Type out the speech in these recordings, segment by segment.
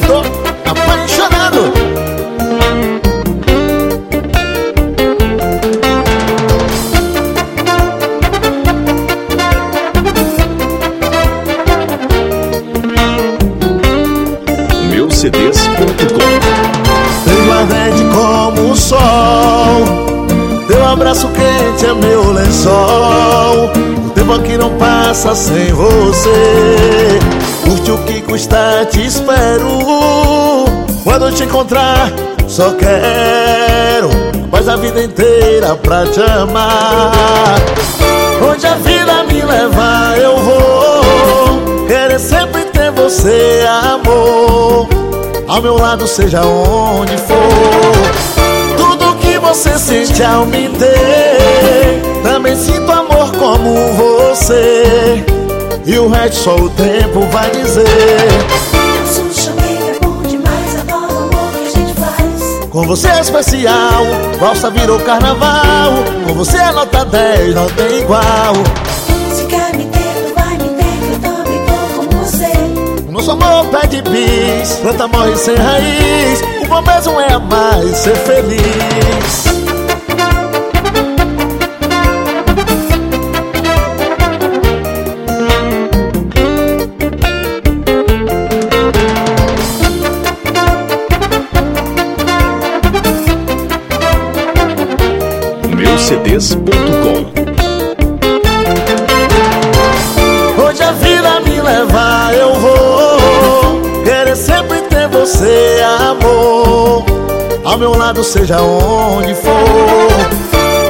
cantor apaixonado. Meucds.com Vejo ardente como o sol. Teu abraço quente Tempo aqui não passa sem você. Curte o que custa, te espero. Quando te encontrar, só quero Mais a vida inteira pra te amar. Onde a vida me levar eu vou Querer sempre ter você, amor. Ao meu lado, seja onde for. Tudo que você sente ao me ter Também sinto você E o resto só o tempo vai dizer. É bom demais, adoro o amor que a gente faz. Com você é especial, valsa virou carnaval. Com você é nota 10, não tem igual. Se quer me ter, vai me ter, eu também tô com você. O nosso amor pede bis, planta morre sem raiz. O bom mesmo é amar e ser feliz Meucds.com Onde a vida me levar eu vou Querer sempre ter você, amor Ao meu lado, seja onde for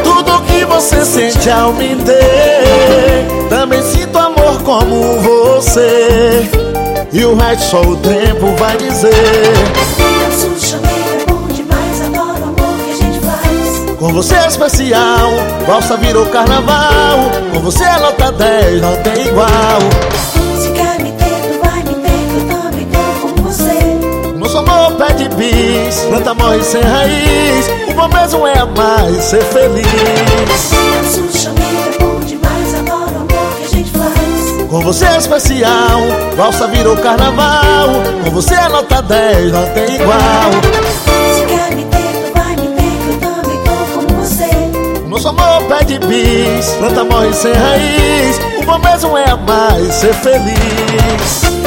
Tudo que você sente ao me ter Também sinto amor como você E o resto só o tempo vai dizer Com você é especial, valsa virou carnaval. Com você é nota 10, não tem igual. Se quer me ter, tu vai me ter, eu também tô com você. Nosso amor pede bis, planta morre sem raiz. O bom mesmo é amar e ser feliz. Sul chamei, é bom demais, adoro o amor que a gente faz. Com você é especial, valsa virou carnaval. Com você é nota 10, não tem igual Nosso amor pede bis, planta morre sem raiz. O bom mesmo é amar e ser feliz